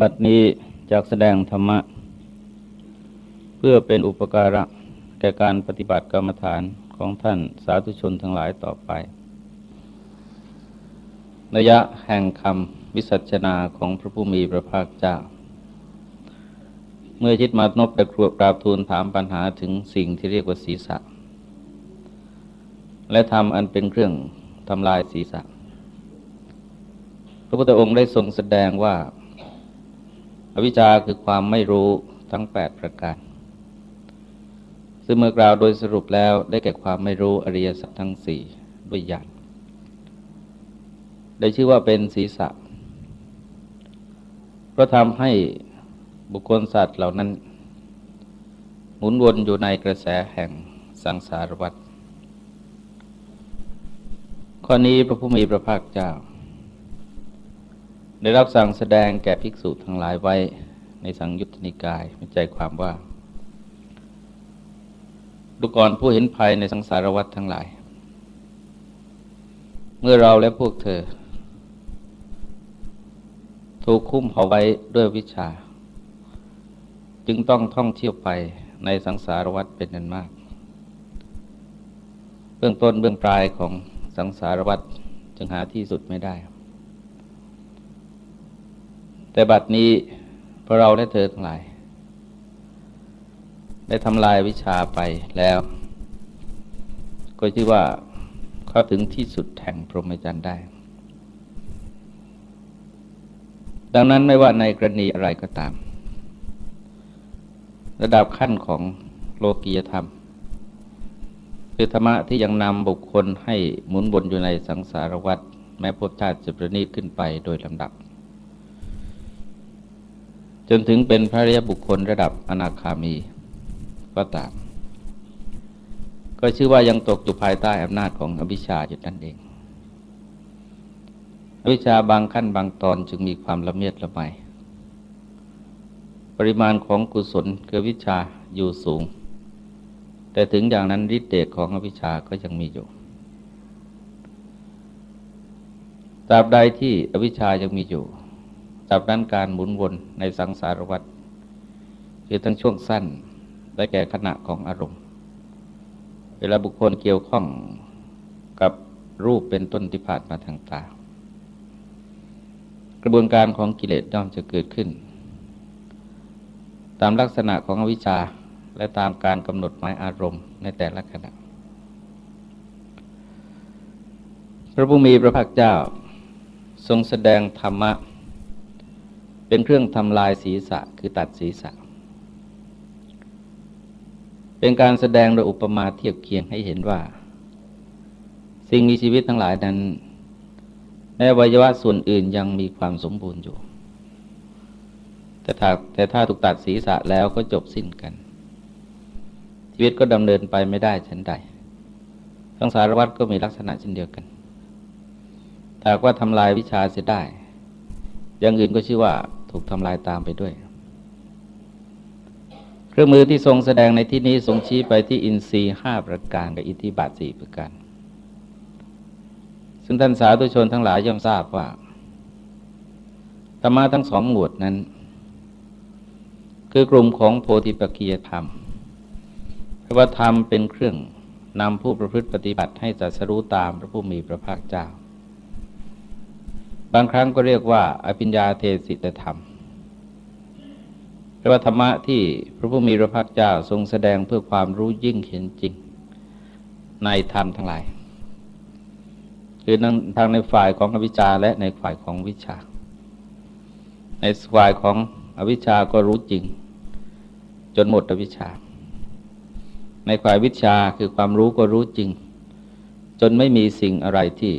บัดนี้จากแสดงธรรมะ เพื่อเป็นอุปการะ แก่การปฏิบัติกรรมฐานของท่านสาธุชนทั้งหลายต่อไป ระยะแห่งคำวิสัชนาของพระผู้มีพระภาคเจ้า เมื่อชิดมานบแต่ครวกราบทูลถามปัญหาถึงสิ่งที่เรียกว่าศีรษะ และทำอันเป็นเครื่องทำลายศีรษะ พระพุทธองค์ได้ทรงแสดงว่า อวิชชาคือความไม่รู้ทั้ง 8 ประการ ซึ่งเมื่อกล่าวโดยสรุปแล้วได้แก่ความไม่รู้อริยสัจทั้งสี่ด้วยญาณได้ชื่อว่าเป็นศีรษะเพราะทำให้บุคคลสัตว์เหล่านั้น หมุนวนอยู่ในกระแสแห่งสังสารวัฏข้อนี้พระผู้มีพระภาคเจ้า ได้รับสั่งแสดงแก่ภิกษุทั้งหลายไว้ในสังยุตติกายมีใจความว่าดูก่อนผู้เห็นภัยในสังสารวัฏทั้งหลาย เมื่อเราและพวกเธอ ถูกคุ้มเอาไว้ด้วยวิชา จึงต้องท่องเที่ยวไปในสังสารวัฏเป็นนันมาก เบื้องต้นเบื้องปลายของสังสารวัฏจึงหาที่สุดไม่ได้ แต่บัดนี้พอเราและเธอทั้งหลาย ได้ทำลายวิชาไปแล้ว ก็ชื่อว่าเข้าถึงที่สุดแห่งพรหมจรรย์ได้ ดังนั้นไม่ว่าในกรณีอะไรก็ตาม ระดับขั้นของโลกียธรรมคือธรรมะที่ยังนำบุคคลให้หมุนบนอยู่ในสังสารวัฏแม้ภพชาติจะประณีตขึ้นไปโดยลำดับ จนถึงเป็นพระริยบุคคลระดับอนาคามีก็ตาม ก็ชื่อว่ายังตกอยู่ภายใต้อำนาจของอวิชชาอยู่นั่นเองอวิชชาบางขั้นบางตอนจึงมีความละเมียดละไมปริมาณของกุศลคือวิชาอยู่สูง แต่ถึงอย่างนั้นฤทธิ์เดชของอวิชชาก็ยังมีอยู่ตราบใดที่อวิชชายังมีอยู่ ตับนั้นการหมุนวนในสังสารวัฏคือทั้งช่วงสั้นและแก่ขณะของอารมณ์ เวลาบุคคลเกี่ยวข้องกับรูปเป็นต้นที่ผ่านมาทางตา กระบวนการของกิเลสย่อมจะเกิดขึ้น ตามลักษณะของอวิชชาและตามการกำหนดหมายอารมณ์ในแต่ละขณะ พระผู้มีพระภาคเจ้า ทรงแสดงธรรมะ เป็นเครื่องทำลายศีรษะคือตัดศีรษะ เป็นการแสดงโดยอุปมาเทียบเคียงให้เห็นว่า สิ่งมีชีวิตทั้งหลายนั้นในวัยวะส่วนอื่นยังมีความสมบูรณ์อยู่ แต่ถ้าแต่ถ้าถูกตัดศีรษะแล้วก็จบสิ้นกัน ชีวิตก็ดำเนินไปไม่ได้ฉันใดทั้งสารวัตรก็มีลักษณะเช่นเดียวกันถ้าว่าทำลายวิชาเสียได้ อย่างอื่นก็ชื่อว่าถูกทำลายตามไปด้วย เครื่องมือที่ทรงแสดงในที่นี้ทรงชี้ไปที่อินทรีย์ห้าประการกับอิทธิบาทสี่ประการ ซึ่งท่านสาธุชนทั้งหลายย่อมทราบว่าธรรมะทั้งสองหมวดนั้น คือกลุ่มของโพธิปัจกียธรรมเพราะว่าธรรมเป็นเครื่องนำผู้ประพฤติปฏิบัติให้จัดสรู้ตามพระผู้มีพระภาคเจ้า บางครั้งก็เรียกว่า อภิญญาเทศิตธรรมแปลว่าธรรมะที่พระผู้มีพระภาคเจ้าทรงแสดงเพื่อความรู้ยิ่งเห็นจริง ในธรรมทั้งหลาย คือทางในฝ่ายของอวิชชาและในฝ่ายของวิชา ในฝ่ายของอวิชชาก็รู้จริง จนหมดอวิชชา ในฝ่ายวิชาคือความรู้ก็รู้จริง จนไม่มีสิ่งอะไรที่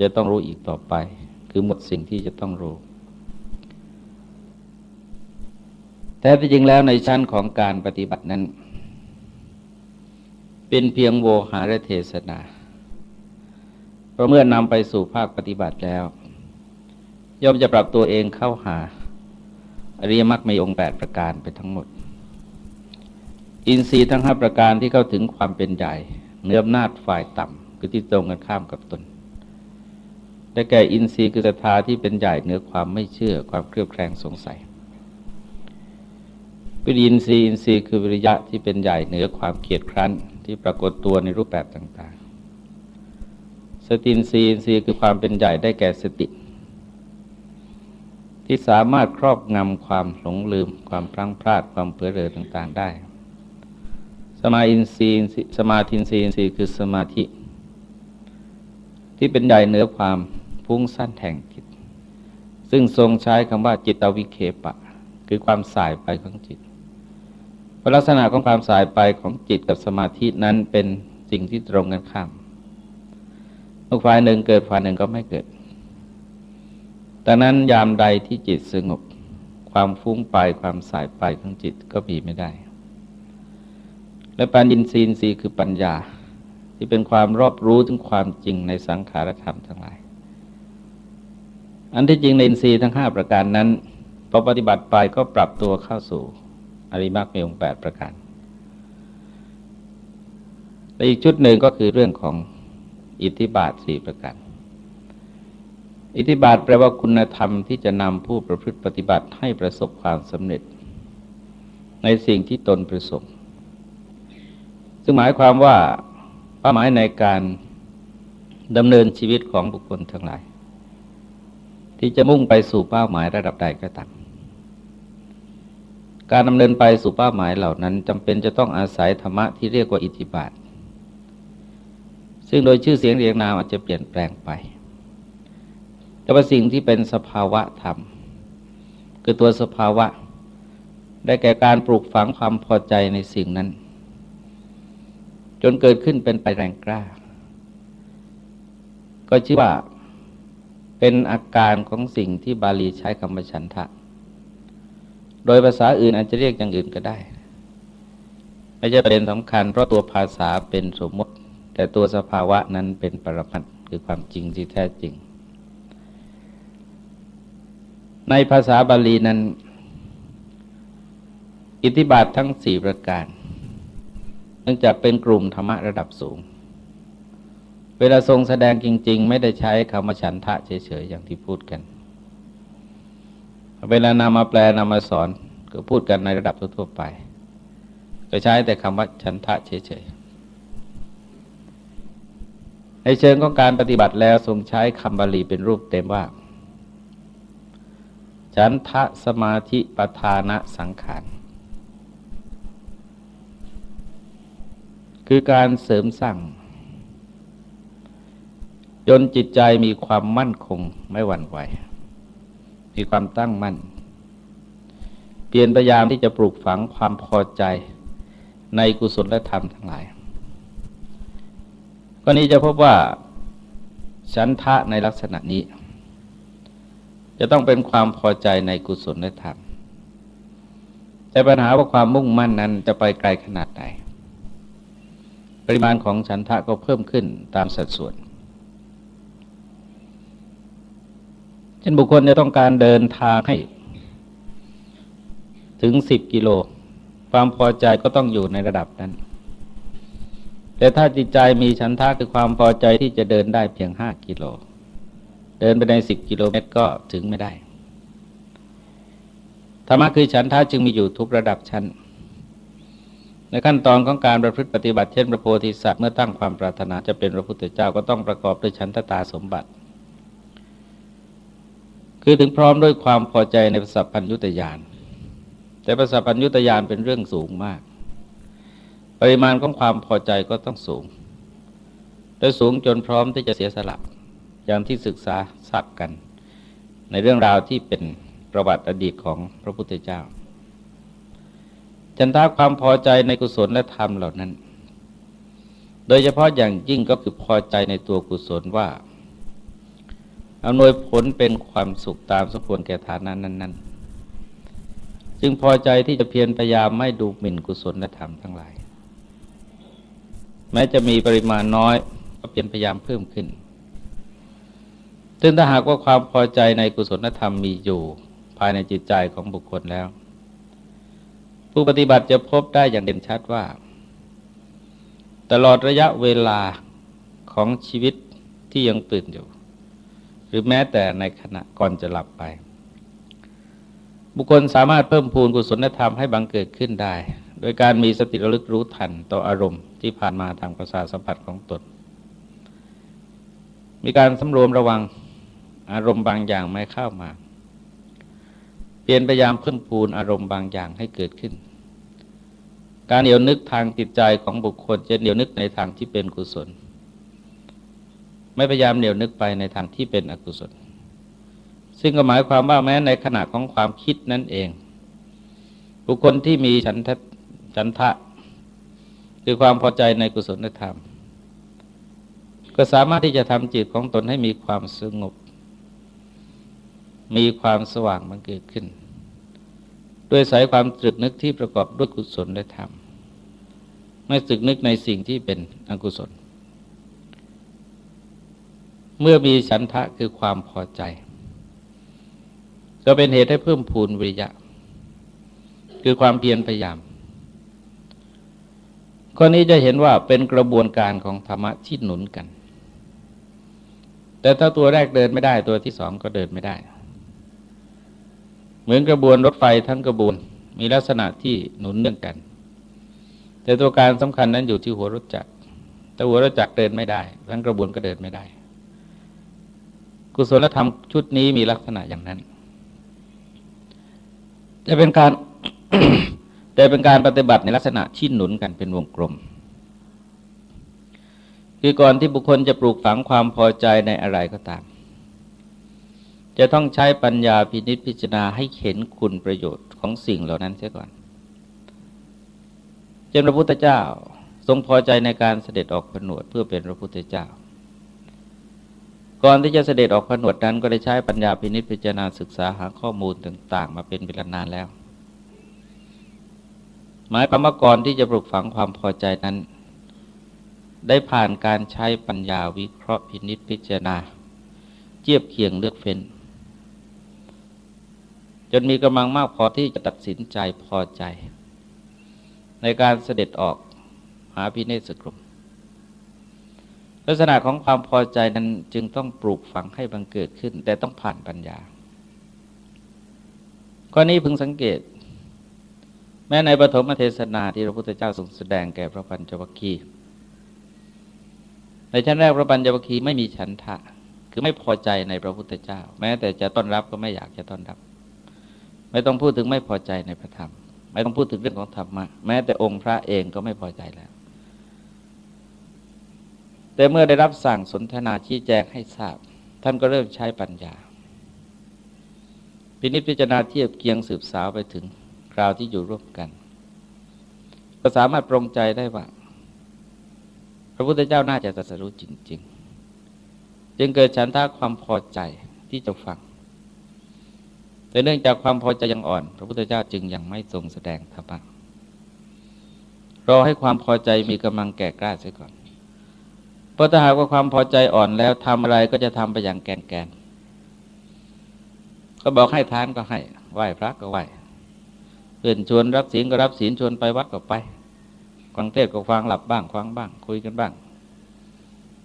จะต้องรู้อีกต่อไป คือหมดสิ่งที่จะต้องรู้ แต่ที่จริงแล้วในชั้นของการปฏิบัตินั้น เป็นเพียงโวหารเทศนาเพราะเมื่อนำไปสู่ภาคปฏิบัติแล้ว ย่อมจะปรับตัวเองเข้าหาอริยมรรคมีองค์แปดประการไปทั้งหมด อินทรีย์ทั้งห้าประการที่เข้าถึงความเป็นใหญ่เนื้ออำนาจฝ่ายต่ำคือที่ตรงกันข้ามกับตน ได้แก่อินทรีย์คือศรัทธาที่เป็นใหญ่เหนือความไม่เชื่อความเครือบแคลงสงสัยวิริยินทรีย์อินทรีย์คือวิริยะที่เป็นใหญ่เหนือความเกียดครั้นที่ปรากฏตัวในรูปแบบต่างๆ สตินทรีย์อินทรีย์คือความเป็นใหญ่ได้แก่สติ ที่สามารถครอบงำความหลงลืม ความพลั้งพลาดความเผลอเรอต่างๆ ได้ สมาอินทรีย์สมาธินทรีย์อินทรีย์คือสมาธิ ที่เป็นใหญ่เหนือความ พุ่งสั้นแห่งจิต ซึ่งทรงใช้คำว่าจิตวิเคปะ คือความสายไปของจิตลักษณะของความสายไปของจิตกับสมาธินั้นเป็นสิ่งที่ตรงกันข้ามลูกฝ่ายหนึ่งเกิดฝ่ายหนึ่งก็ไม่เกิดดังนั้นยามใดที่จิตสงบ ความฟุ้งไปความสายไปของจิตก็มีไม่ได้ และปัญญินทรีย์สีคือปัญญาที่เป็นความรอบรู้ถึงความจริงในสังขารธรรมทั้งหลาย อันที่จริงในอินทรีย์ทั้งห้าประการนั้นพอปฏิบัติไปก็ปรับตัวเข้าสู่อริมักมีองค์แปดประการและอีกชุดหนึ่งก็คือเรื่องของอิทธิบาทสี่ประการ อิทธิบาทแปลว่าคุณธรรมที่จะนำผู้ประพฤติปฏิบัติให้ประสบความสำเร็จ ในสิ่งที่ตนประสบ ซึ่งหมายความว่าเป้าหมายในการดำเนินชีวิตของบุคคลทั้งหลาย ที่จะมุ่งไปสู่เป้าหมายระดับใดก็ตามการดำเนินไปสู่เป้าหมายเหล่านั้นจำเป็นจะต้องอาศัยธรรมะที่เรียกว่าอิทธิบาท ซึ่งโดยชื่อเสียงเรียงนามอาจจะเปลี่ยนแปลงไป แต่ว่าสิ่งที่เป็นสภาวะธรรม คือตัวสภาวะ ได้แก่การปลูกฝังความพอใจในสิ่งนั้น จนเกิดขึ้นเป็นไปแรงกล้า ก็ชื่อว่า เป็นอาการของสิ่งที่บาลีใช้คำว่าฉันทะ โดยภาษาอื่นอาจจะเรียกอย่างอื่นก็ได้ ไม่ใช่ประเด็นสำคัญ เพราะตัวภาษาเป็นสมมติ แต่ตัวสภาวะนั้นเป็นปรมัตคือความจริงที่แท้จริง ในภาษาบาลีนั้น อิทธิบาททั้งสี่ประการ เนื่องจากเป็นกลุ่มธรรมะระดับสูง เวลาทรงแสดงจริง ๆ ไม่ได้ใช้คำว่าฉันทะเฉยๆอย่างที่พูดกัน เวลานำมาแปลนำมาสอนก็พูดกันในระดับทั่วๆไป ก็ใช้แต่คำว่าฉันทะเฉยๆ ในเชิงของการปฏิบัติแล้วทรงใช้คำบาลีเป็นรูปเต็มว่า ฉันทะสมาธิปทานะสังขาร คือการเสริมสร้าง จนจิตใจมีความมั่นคงไม่หวั่นไหว มีความตั้งมั่น เปลี่ยนพยายามที่จะปลูกฝังความพอใจในกุศลและธรรมทั้งหลายก็นี้จะพบว่าฉันทะในลักษณะนี้ จะต้องเป็นความพอใจในกุศลและธรรม แต่ปัญหาว่าความมุ่งมั่นนั้นจะไปไกลขนาดไหน ปริมาณของฉันทะก็เพิ่มขึ้นตามสัดส่วน เช่นบุคคลจะต้องการเดินทางให้ ถึงสิบกิโล ความพอใจก็ต้องอยู่ในระดับนั้น แต่ถ้าจิตใจมีฉันทะคือความพอใจที่จะเดินได้เพียงห้ากิโล เดินไปในสิบกิโลเมตรก็ถึงไม่ได้ธรรมะคือฉันทะจึงมีอยู่ทุกระดับชั้น ในขั้นตอนของการประพฤติปฏิบัติเช่นพระโพธิสัตว์เมื่อตั้งความปรารถนาจะเป็นพระพุทธเจ้าก็ต้องประกอบด้วยฉันทตาสมบัติ คือถึงพร้อมด้วยความพอใจในประสัพพัญยุตยานแต่ประสัพพัญยุตยานเป็นเรื่องสูงมาก ปริมาณของความพอใจก็ต้องสูงโดยสูงจนพร้อมที่จะเสียสละอย่างที่ศึกษาทราบกัน ในเรื่องราวที่เป็นประวัติอดีตของพระพุทธเจ้า จันทาความพอใจในกุศลและธรรมเหล่านั้น โดยเฉพาะอย่างยิ่งก็คือพอใจในตัวกุศลว่า อำนวยผลเป็นความสุขตามสมควรแก่ฐานะนั้น ๆ จึงพอใจที่จะเพียรพยายามไม่ดูหมิ่นกุศลธรรมทั้งหลาย แม้จะมีปริมาณน้อยก็เพียรพยายามเพิ่มขึ้นซึ่งถ้าหากว่าความพอใจในกุศลธรรมมีอยู่ภายในจิตใจของบุคคลแล้ว ผู้ปฏิบัติจะพบได้อย่างเด่นชัดว่า ตลอดระยะเวลาของชีวิตที่ยังตื่นอยู่ หรือแม้แต่ในขณะก่อนจะหลับไป บุคคลสามารถเพิ่มพูนกุศลธรรมให้บังเกิดขึ้นได้ โดยการมีสติระลึกรู้ทันต่ออารมณ์ที่ผ่านมาทางประสาทสัมผัสของตน มีการสำรวมระวังอารมณ์บางอย่างไม่เข้ามา เปลี่ยนพยายามเพิ่มพูนอารมณ์บางอย่างให้เกิดขึ้น การเหนียวนึกทางจิตใจของบุคคลจะเหนียวนึกในทางที่เป็นกุศล ไม่พยายามเหนียวนึกไปในทางที่เป็นอกุศล ซึ่งก็หมายความว่าแม้ในขณะของความคิดนั่นเอง บุคคลที่มีฉันทะฉันทะ คือความพอใจในกุศลธรรม ก็สามารถที่จะทำจิตของตนให้มีความสงบ มีความสว่างมันเกิดขึ้น ด้วยสายความตรึกนึกที่ประกอบด้วยกุศลและธรรมไม่ตรึกนึกในสิ่งที่เป็นอกุศล เมื่อมีฉันทะคือความพอใจ ก็เป็นเหตุให้เพิ่มพูนวิริยะ คือความเพียรพยายามข้อนี้จะเห็นว่าเป็นกระบวนการของธรรมะที่หนุนกัน แต่ถ้าตัวแรกเดินไม่ได้ตัวที่สองก็เดินไม่ได้ เหมือนกระบวนรถไฟทั้งกระบวนมีลักษณะที่หนุนเนื่องกัน แต่ตัวการสำคัญนั้นอยู่ที่หัวรถจักรแต่หัวรถจักรเดินไม่ได้ ทั้งกระบวนก็เดินไม่ได้ กุศลธรรมชุดนี้มีลักษณะอย่างนั้นแต่เป็นการแต่เป็นการปฏิบัติในลักษณะที่หนุนกันเป็นวงกลม คือก่อนที่บุคคลจะปลูกฝังความพอใจในอะไรก็ตาม จะต้องใช้ปัญญาพินิจพิจารณาให้เห็นคุณประโยชน์ของสิ่งเหล่านั้นเสียก่อนเช่นพระพุทธเจ้าทรงพอใจในการเสด็จออกผนวดเพื่อเป็นพระพุทธเจ้า ก่อนที่จะเสด็จออกผนวดนั้นก็ได้ใช้ปัญญาพินิจพิจารณาศึกษาหาข้อมูลต่าง ๆ มาเป็นเวลานานแล้ว หมายความาก่อนที่จะปลุกฝังความพอใจนั้น ได้ผ่านการใช้ปัญญาวิเคราะห์พินิจพิจารณาเทียบเคียงเลือกเฟ้นจนมีกำลังมากพอที่จะตัดสินใจพอใจ ในการเสด็จออกหาพิเนศกรม ลักษณะของความพอใจนั้นจึงต้องปลูกฝังให้บังเกิดขึ้น แต่ต้องผ่านปัญญาข้อนี้พึงสังเกต แม้ในปฐมเทศนาที่พระพุทธเจ้าทรงแสดงแก่พระปัญจวัคคีย์ในชั้นแรกพระปัญจวัคคีย์ไม่มีฉันทะ คือไม่พอใจในพระพุทธเจ้า แม้แต่จะต้อนรับก็ไม่อยากจะต้อนรับ ไม่ต้องพูดถึงไม่พอใจในพระธรรม ไม่ต้องพูดถึงเรื่องของธรรมะแม้แต่องค์พระเองก็ไม่พอใจแล้ว แต่เมื่อได้รับสั่งสนทนาชี้แจงให้ทราบ ท่านก็เริ่มใช้ปัญญา พินิจพิจารณาเทียบเคียงสืบสาวไปถึงคราวที่อยู่ร่วมกัน ก็สามารถปรงใจได้ว่า พระพุทธเจ้าน่าจะตรัสรู้จริง ๆ จึงเกิดฉันทาความพอใจที่จะฟัง แต่เนื่องจากความพอใจยังอ่อน พระพุทธเจ้าจึงยังไม่ทรงแสดงธรรมะรอให้ความพอใจมีกำลังแก่กล้าเสียก่อน เพราะถ้าหากว่าความพอใจอ่อนแล้วทำอะไรก็จะทำไปอย่างแกนแกนก็บอกให้ทานก็ให้ไหว้พระก็ไหว้เพื่อนชวนรับศีลก็รับศีลชวนไปวัดก็ไปฟังเทศก็ฟังหลับบ้างฟังบ้าง คุยกันบ้าง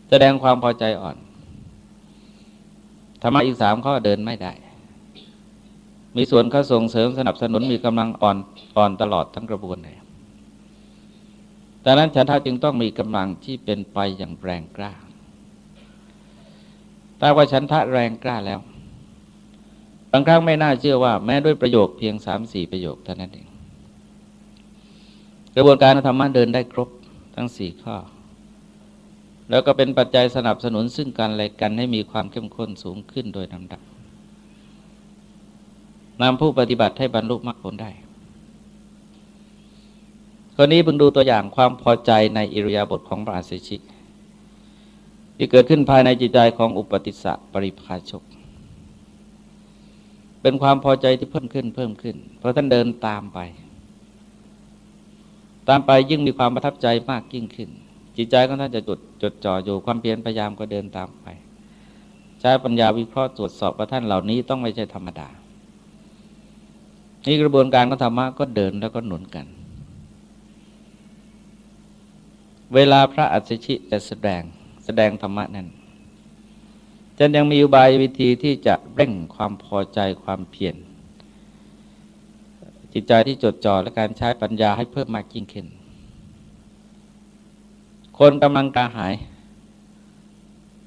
แสดงความพอใจอ่อนธรรมะอีกสามข้อเดินไม่ได้ มีส่วนเขาส่งเสริมสนับสนุนมีกำลังอ่อนอ่อนตลอดทั้งกระบวนเลย ดังนั้นฉันท่าจึงต้องมีกำลังที่เป็นไปอย่างแรงกล้า แต่ว่าฉันทะแรงกล้าแล้ว บางครั้งไม่น่าเชื่อว่า แม้ด้วยประโยคเพียงสามสี่ประโยคเท่านั้นเอง กระบวนการธรรมะเดินได้ครบทั้งสี่ข้อ แล้วก็เป็นปัจจัยสนับสนุนซึ่งกันและกันให้มีความเข้มข้นสูงขึ้นโดยลำดับนำผู้ปฏิบัติให้บรรลุมรรคผลได้ คราวนี้เพิ่งดูตัวอย่างความพอใจในอิริยาบถของปราศชิก ที่เกิดขึ้นภายในจิตใจของอุปติสสะปริภาชก เป็นความพอใจที่เพิ่มขึ้นเพิ่มขึ้น เพราะท่านเดินตามไป ตามไปยิ่งมีความประทับใจมากยิ่งขึ้น จิตใจของท่านจะจดจดจ่ออยู่ความเพียรพยายามก็เดินตามไป ใช้ปัญญาวิเคราะห์ตรวจสอบว่าท่านเหล่านี้ต้องไม่ใช่ธรรมดา นี่กระบวนการของธรรมะก็เดินแล้วก็หนุนกัน เวลาพระอัศชิจะแสดงแสดงธรรมะนั้นจนยังมีอุบายวิธีที่จะเร่งความพอใจความเพียรจิตใจที่จดจ่อและการใช้ปัญญาให้เพิ่มมากยิ่งขึ้น คนกำลังกระหาย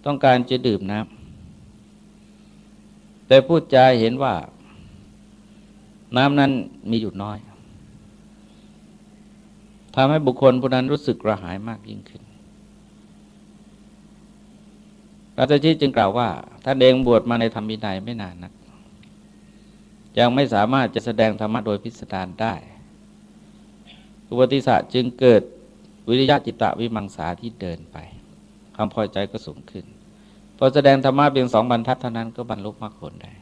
ต้องการจะดื่มน้ำแต่พูดใจเห็นว่า น้ำนั้นมีอยู่น้อย ทำให้บุคคลผู้นั้นรู้สึกกระหายมากยิ่งขึ้นพระเจ้าชีจึงกล่าวว่าท่านเองบวชมาในธรรมินัยไม่นานนัก ยังไม่สามารถจะแสดงธรรมะโดยพิสดารได้ อุปติสะจึงเกิดวิริยะจิตตวิมังสาที่เดินไปความพอใจก็สูงขึ้น พอแสดงธรรมะเพียงสองบรรทัดเท่านั้นก็บรรลุมรรคผลได้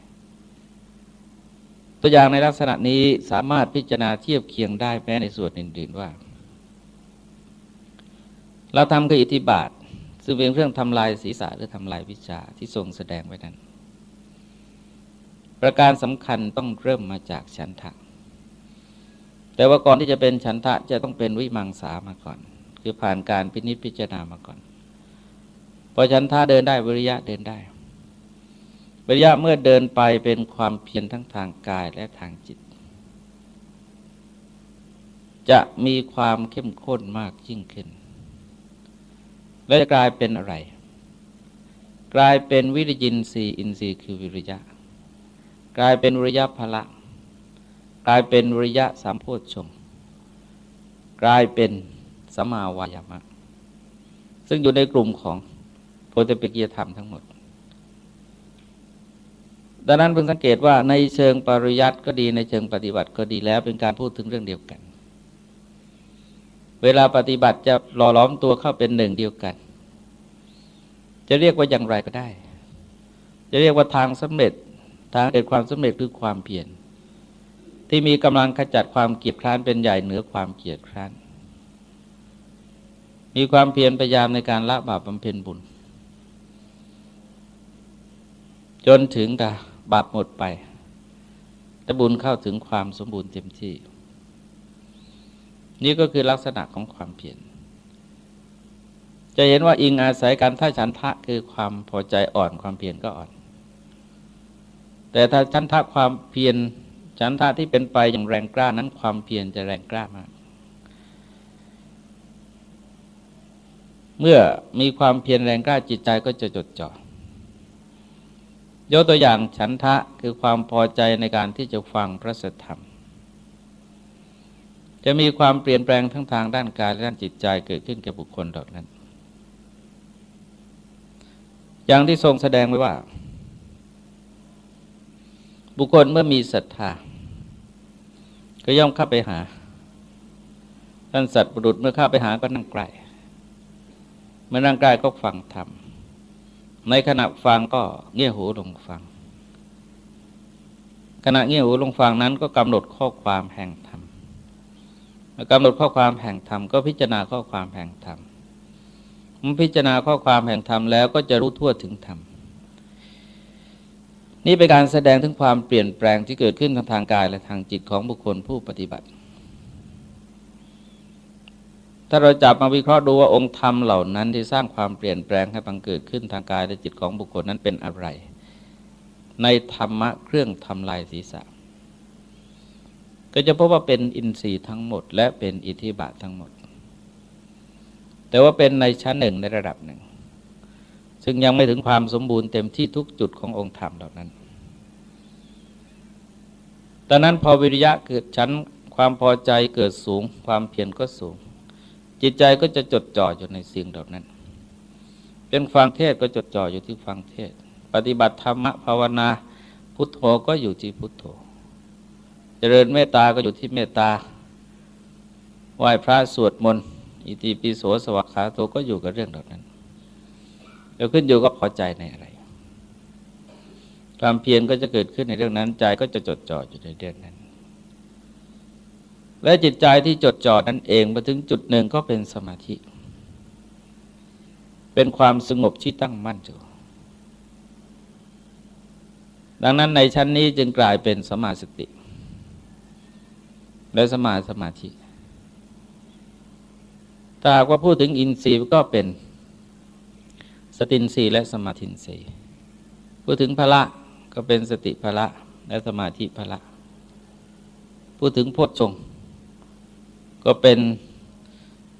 ตัวอย่างในลักษณะนี้สามารถพิจารณาเทียบเคียงได้แม้ในส่วนอื่นๆว่า เราทำคืออิทธิบาท ซึ่งเป็นเครื่องทำลายศีรษะหรือทำลายวิชาที่ทรงแสดงไว้นั้น ประการสำคัญต้องเริ่มมาจากฉันทะ แต่ว่าก่อนที่จะเป็นฉันทะจะต้องเป็นวิมังสามาก่อน คือผ่านการพินิจพิจารณามาก่อนพอฉันทะเดินได้วิริยะเดินได้วิริยะเมื่อเดินไปเป็นความเพียรทั้งทางกายและทางจิต จะมีความเข้มข้นมากยิ่งขึ้น แล้วจะกลายเป็นอะไร กลายเป็นวิริยินทรีย์อินทรีย์คือวิริยะ กลายเป็นวิริยะพละ กลายเป็นวิริยะสามโพชฌงกลายเป็นสมาวายามะ ซึ่งอยู่ในกลุ่มของโพธิปิกยธรรมทั้งหมด ดังนั้นเพิ่งสังเกตว่าในเชิงปริยัติก็ดีในเชิงปฏิบัติก็ดีแล้วเป็นการพูดถึงเรื่องเดียวกัน เวลาปฏิบัติจะหล่อล้อมตัวเข้าเป็นหนึ่งเดียวกัน จะเรียกว่าอย่างไรก็ได้ จะเรียกว่าทางสำเร็จทางเกิดความสำเร็จคือความเพียรที่มีกำลังขจัดความเกียดคร้านเป็นใหญ่เหนือความเกียดคร้านมีความเพียรพยายามในการละบาปบำเพ็ญบุญ จนถึงกับบาปหมดไปและบุญเข้าถึงความสมบูรณ์เต็มที่ นี่ก็คือลักษณะของความเพียรจะเห็นว่าอิงอาศัยการท่าฉันทะคือความพอใจอ่อนความเพียรก็อ่อน แต่ถ้าฉันทะความเพียรฉันทะที่เป็นไปอย่างแรงกล้านั้นความเพียรจะแรงกล้ามาก เมื่อมีความเพียรแรงกล้าจิตใจก็จะจดจ่อยกตัวอย่างฉันทะคือความพอใจในการที่จะฟังพระสัทธรรม จะมีความเปลี่ยนแปลงทั้งทางด้านกายและด้านจิตใจเกิดขึ้นแก่บุคคลดอกนั้น อย่างที่ทรงแสดงไว้ว่า บุคคลเมื่อมีศรัทธาก็ย่อมเข้าไปหา ท่านสัตว์บุรุษเมื่อเข้าไปหาก็นั่งใกล้เมื่อนั่งใกล้ก็ฟังธรรมในขณะฟังก็เงี่ยหูลงฟัง ขณะเงี่ยหูลงฟังนั้นก็กำหนดข้อความแห่ง กำหนดข้อความแห่งธรรมก็พิจารณาข้อความแห่งธรรมเมื่อพิจารณาข้อความแห่งธรรมแล้วก็จะรู้ทั่วถึงธรรมนี่เป็นการแสดงถึงความเปลี่ยนแปลงที่เกิดขึ้นทางทางกายและทางจิตของบุคคลผู้ปฏิบัติ ถ้าเราจับมาวิเคราะห์ดูว่าองค์ธรรมเหล่านั้นที่สร้างความเปลี่ยนแปลงให้บังเกิดขึ้นทางกายและจิตของบุคคลนั้นเป็นอะไร ในธรรมะเครื่องทำลายศีรษะ ก็จะพบว่าเป็นอินทรีย์ทั้งหมด และเป็นอิทธิบาททั้งหมด แต่ว่าเป็นในชั้นหนึ่งในระดับหนึ่ง ซึ่งยังไม่ถึงความสมบูรณ์เต็มที่ทุกจุดขององค์ธรรมเหล่านั้นตอนนั้นพอวิริยะเกิดชั้นความพอใจเกิดสูง ความเพียรก็สูง จิตใจก็จะจดจ่ออยู่ในสิ่งเหล่านั้น เป็นฟังเทศก็จดจ่ออยู่ที่ฟังเทศ ปฏิบัติธรรมภาวนาพุทโธก็อยู่ที่พุทโธ ริญเมตตาก็อยู่ที่เมตตาไหว้พระสวดมนต์อิติปิโสสวัสขาโตก็อยู่กับเรื่องเหล่านั้นเดี๋ยวขึ้นอยู่ก็พอใจในอะไร ความเพียรก็จะเกิดขึ้นในเรื่องนั้น ใจก็จะจดจ่ออยู่ในเรื่องนั้น และจิตใจที่จดจ่อนั้นเองมาถึงจุดหนึ่งก็เป็นสมาธิ เป็นความสงบที่ตั้งมั่นอยู่ดังนั้นในชั้นนี้จึงกลายเป็นสมาสติ และสมาสมาธิถ้าหากว่าพูดถึงอินทรีย์ก็เป็นสตินทรีย์และสมาธินทรีย์พูดถึงพละก็เป็นสติพละและสมาธิพละ พูดถึงโพชฌงก็เป็น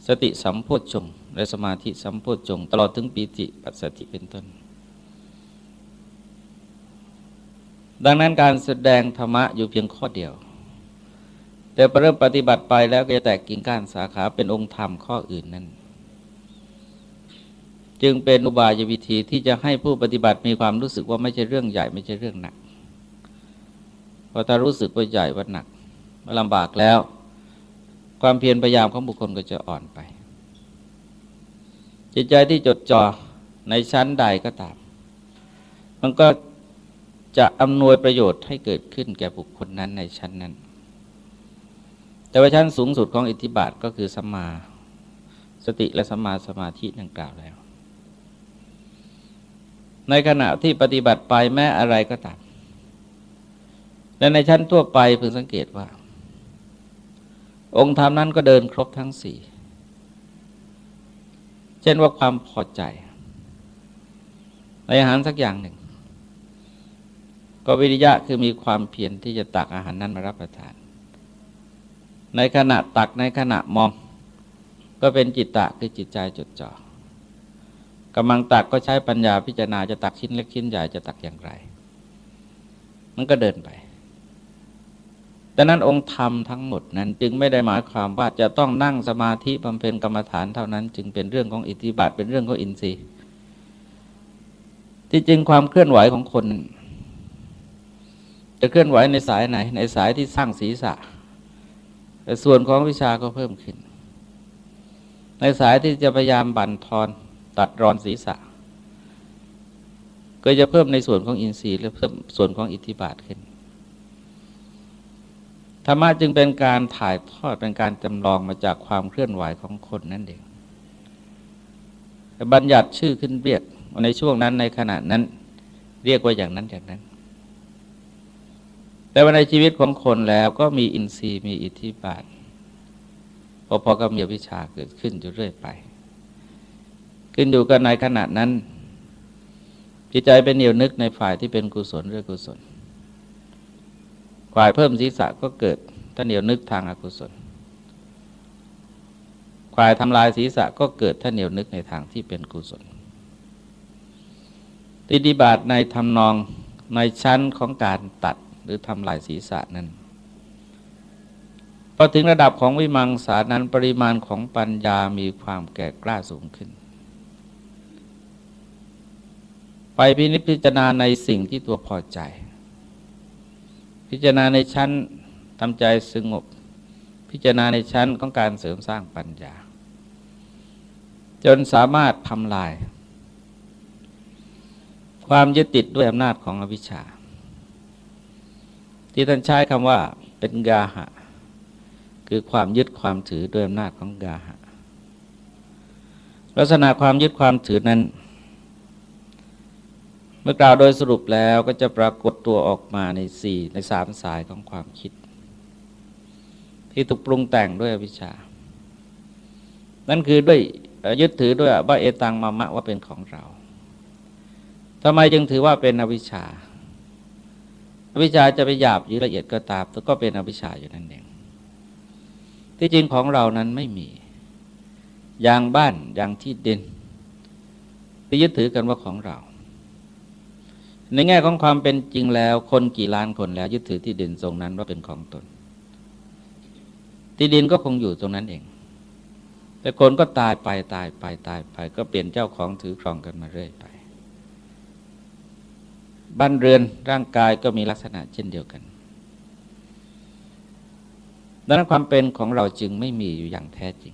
สติสัมโพชฌงและสมาธิสัมโพชฌงตลอดถึงปีติปัสสติเป็นต้น ดังนั้นการแสดงธรรมะอยู่เพียงข้อเดียว แต่พอเริ่มปฏิบัติไปแล้วก็จะแตกกิ่งก้านสาขาเป็นองค์ธรรมข้ออื่นนั้นจึงเป็นอุบายวิธีที่จะให้ผู้ปฏิบัติมีความรู้สึกว่าไม่ใช่เรื่องใหญ่ไม่ใช่เรื่องหนักพอถ้ารู้สึกว่าใหญ่ว่าหนักว่าลำบากแล้ว ความเพียรพยายามของบุคคลก็จะอ่อนไป จิตใจที่จดจ่อในชั้นใดก็ตาม มันก็จะอำนวยประโยชน์ให้เกิดขึ้นแก่บุคคลนั้นในชั้นนั้น แต่ว่าชั้นสูงสุดของอิทธิบาทก็คือสัมมาสติและสัมมาสมาธิดังกล่าวแล้ว ในขณะที่ปฏิบัติไปแม้อะไรก็ตามและในชั้นทั่วไปเพึงสังเกตว่า องค์ธรรมนั้นก็เดินครบทั้งสี่เช่นว่าความพอใจ ในอาหารสักอย่างหนึ่ง ก็วิริยะคือมีความเพียรที่จะตักอาหารนั้นมารับประทาน ในขณะตักในขณะมอง ก็เป็นจิตตะคือจิตใจจดจ่อกำลังตักก็ใช้ปัญญาพิจารณาจะตักชิ้นเล็กชิ้นใหญ่จะตักอย่างไร มันก็เดินไปดังนั้นองค์ธรรมทั้งหมดนั้นจึงไม่ได้หมายความว่าจะต้องนั่งสมาธิบำเพ็ญกรรมฐานเท่านั้น จึงเป็นเรื่องของอิทธิบาทเป็นเรื่องของอินทรีย์ ที่จริงความเคลื่อนไหวของคน จะเคลื่อนไหวในสายไหน ในสายที่สร้างศีรษะ แต่ส่วนของวิชาก็เพิ่มขึ้น ในสายที่จะพยายามบั่นทอนตัดรอนศีรษะ ก็จะเพิ่มในส่วนของอินทรีย์และเพิ่มส่วนของอิทธิบาทขึ้นธรรมะจึงเป็นการถ่ายทอดเป็นการจำลองมาจากความเคลื่อนไหวของคนนั่นเองบัญญัติชื่อขึ้นเรียกในช่วงนั้นในขณะนั้น เรียกว่าอย่างนั้นอย่างนั้น แต่ว่าในชีวิตของคนแล้วก็มีอินทรีย์มีอิทธิบาทพอพอกับมีวิชาเกิดขึ้นอยู่เรื่อยไป ขึ้นอยู่กันในขณะนั้น จิตใจเป็นเหนียวนึกในฝ่ายที่เป็นกุศลหรือกุศล ฝ่ายเพิ่มศีรษะก็เกิดถ้าเหนียวนึกทางอากุศลฝ่ายทำลายศีรษะก็เกิดถ้าเหนียวนึกในทางที่เป็นกุศลติฏิบาตในทำนองในชั้นของการตัด หรือทำลายศีรษะนั้นพอถึงระดับของวิมังสานั้นปริมาณของปัญญามีความแก่กล้าสูงขึ้น ไปพินิจพิจารณาในสิ่งที่ตัวพอใจ พิจารณาในชั้นทำใจสงบ พิจารณาในชั้นของการเสริมสร้างปัญญา จนสามารถทำลาย ความยึดติดด้วยอำนาจของอวิชชา ที่ท่านใช้คำว่าเป็นกาหะ คือความยึดความถือด้วยอำนาจของกาหะ ลักษณะความยึดความถือนั้น เมื่อกล่าวโดยสรุปแล้วก็จะปรากฏตัวออกมาในสี่ในสามสายของความคิด ที่ถูกปรุงแต่งด้วยอวิชชา นั่นคือด้วยยึดถือด้วยว่าเอตังมามะว่าเป็นของเราทำไมจึงถือว่าเป็นอวิชชา อวิชชาจะไปหยาบหรือละเอียดก็ตามก็เป็นอวิชชาอยู่นั่นเองที่จริงของเรานั้นไม่มี อย่างบ้านอย่างที่ดินที่ยึดถือกันว่าของเรา ในแง่ของความเป็นจริงแล้ว คนกี่ล้านคนแล้ว ยึดถือที่ดินทรงนั้นว่าเป็นของตน ที่ดินก็คงอยู่ตรงนั้นเอง แต่คนก็ตายไปตายไปตายไป ก็เปลี่ยนเจ้าของถือครองกันมาเรื่อยไป บ้านเรือนร่างกายก็มีลักษณะเช่นเดียวกันดังนั้นความเป็นของเราจึงไม่มีอยู่อย่างแท้จริง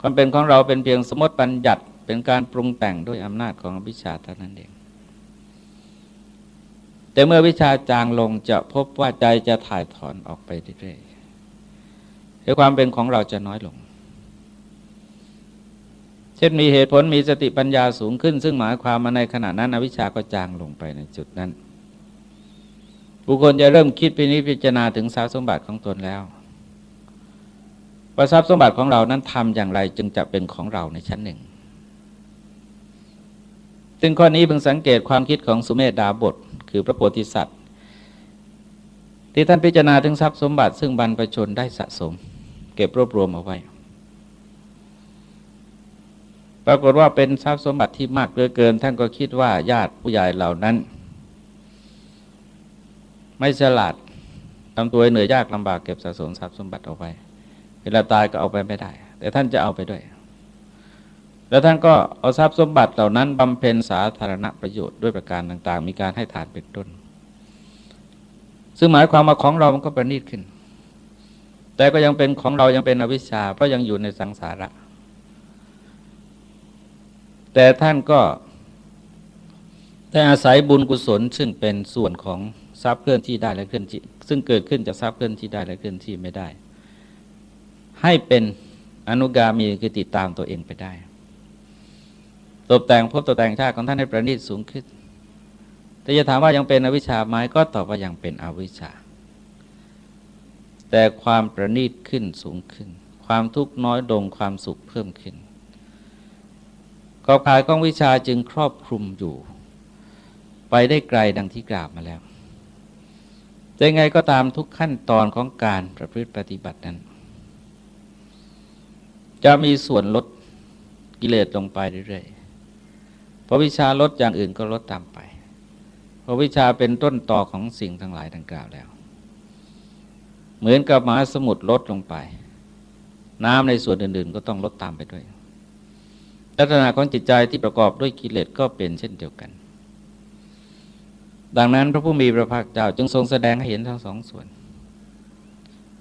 ความเป็นของเราเป็นเพียงสมมติปัญญัติเป็นการปรุงแต่งด้วยอำนาจของวิชาเท่านั้นเอง แต่เมื่อวิชาจางลงจะพบว่าใจจะถ่ายถอนออกไปเรื่อยๆให้ความเป็นของเราจะน้อยลง เช่นมีเหตุผลมีสติปัญญาสูงขึ้น ซึ่งหมายความมาในขณะนั้นอวิชาก็จางลงไปในจุดนั้น บุคคลจะเริ่มคิดพินิจพิจารณาถึงทรัพย์สมบัติของตนแล้วว่าทรัพย์สมบัติของเรานั้นทำอย่างไรจึงจะเป็นของเราในชั้นหนึ่งซึงข้อนี้เพิ่งสังเกตความคิดของสุเมธดาบท คือพระโพธิสัตว์ ที่ท่านพิจารณาถึงทรัพย์สมบัติ ซึ่งบรรพชนได้สะสม เก็บรวบรวมเอาไว้ ปรากฏว่าเป็นทรัพย์สมบัติที่มากเหลือเกิน ท่านก็คิดว่าญาติผู้ใหญ่เหล่านั้น ไม่ฉลาดทำตัวเหนื่อยยากลำบากเก็บสะสมทรัพย์สมบัติเอาไว้เวลาตายก็เอาไปไม่ได้ แต่ท่านจะเอาไปด้วย แล้วท่านก็เอาทรัพย์สมบัติเหล่านั้นบำเพ็ญสาธารณประโยชน์ด้วยประการต่าง ๆ มีการให้ทานเป็นต้น ซึ่งหมายความว่าของเรามันก็ประณีตขึ้น แต่ก็ยังเป็นของเรายังเป็นอวิชชาเพราะยังอยู่ในสังสาระ แต่ท่านก็ได้อาศัยบุญกุศลซึ่งเป็นส่วนของทรัพย์เคลื่อนที่ได้และเคลื่อนที่ซึ่งเกิดขึ้นจากทรัพย์เคลื่อนที่ได้และเคลื่อนที่ไม่ได้ ให้เป็นอนุกามีคือติดตามตัวเองไปได้ ตกแต่งพบตกแต่งชาติของท่านให้ประณีตสูงขึ้น แต่จะถามว่ายังเป็นอวิชชาไหมก็ตอบว่ายังเป็นอวิชชา แต่ความประณีตขึ้นสูงขึ้น ความทุกข์น้อยลงความสุขเพิ่มขึ้น อบขายของวิชาจึงครอบคลุมอยู่ ไปได้ไกลดังที่กล่าวมาแล้วแต่ไงก็ตามทุกขั้นตอนของการประพฤติปฏิบัตินั้น จะมีส่วนลดกิเลสลงไปเรื่อยๆเพราะวิชาลดอย่างอื่นก็ลดตามไป เพราะวิชาเป็นต้นต่อของสิ่งทั้งหลายดังกล่าวแล้ว เหมือนกับมหาสมุทรลดลงไป น้ำในส่วนอื่นๆ ก็ต้องลดตามไปด้วย ลักษณะของจิตใจที่ประกอบด้วยกิเลสก็เป็นเช่นเดียวกัน ดังนั้นพระผู้มีพระภาคเจ้าจึงทรงแสดงให้เห็นทั้งสองส่วน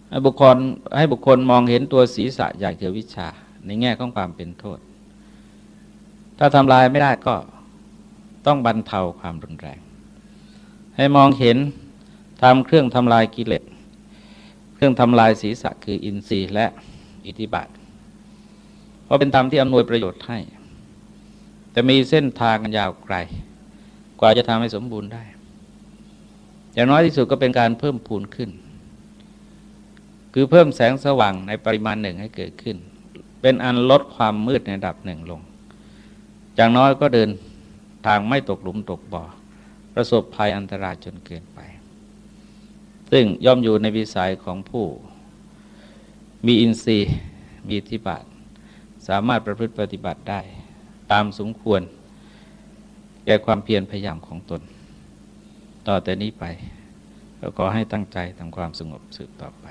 ให้บุคคลให้บุคคลมองเห็นตัวศีรษะอยากเจอวิชา ในแง่ของความเป็นโทษ ถ้าทำลายไม่ได้ก็ต้องบรรเทาความรุนแรง ให้มองเห็นทำเครื่องทำลายกิเลส เครื่องทำลายศีรษะคืออินทรีย์และอิทธิบาท เพราะเป็นธรรมที่อำนวยประโยชน์ให้ แต่มีเส้นทางยาวไกล กว่าจะทำให้สมบูรณ์ได้ อย่างน้อยที่สุดก็เป็นการเพิ่มพูนขึ้น คือเพิ่มแสงสว่างในปริมาณหนึ่งให้เกิดขึ้น เป็นอันลดความมืดในระดับหนึ่งลง อย่างน้อยก็เดินทางไม่ตกหลุมตกบ่อ ประสบภัยอันตรายจนเกินไป ซึ่งย่อมอยู่ในวิสัยของผู้ มีอินทรีย์มีทิบาท สามารถประพฤติปฏิบัติได้ ตามสมควร แก่ความเพียรพยายามของตน ต่อแต่นี้ไปก็ขอให้ตั้งใจทำความสงบสืบต่อไป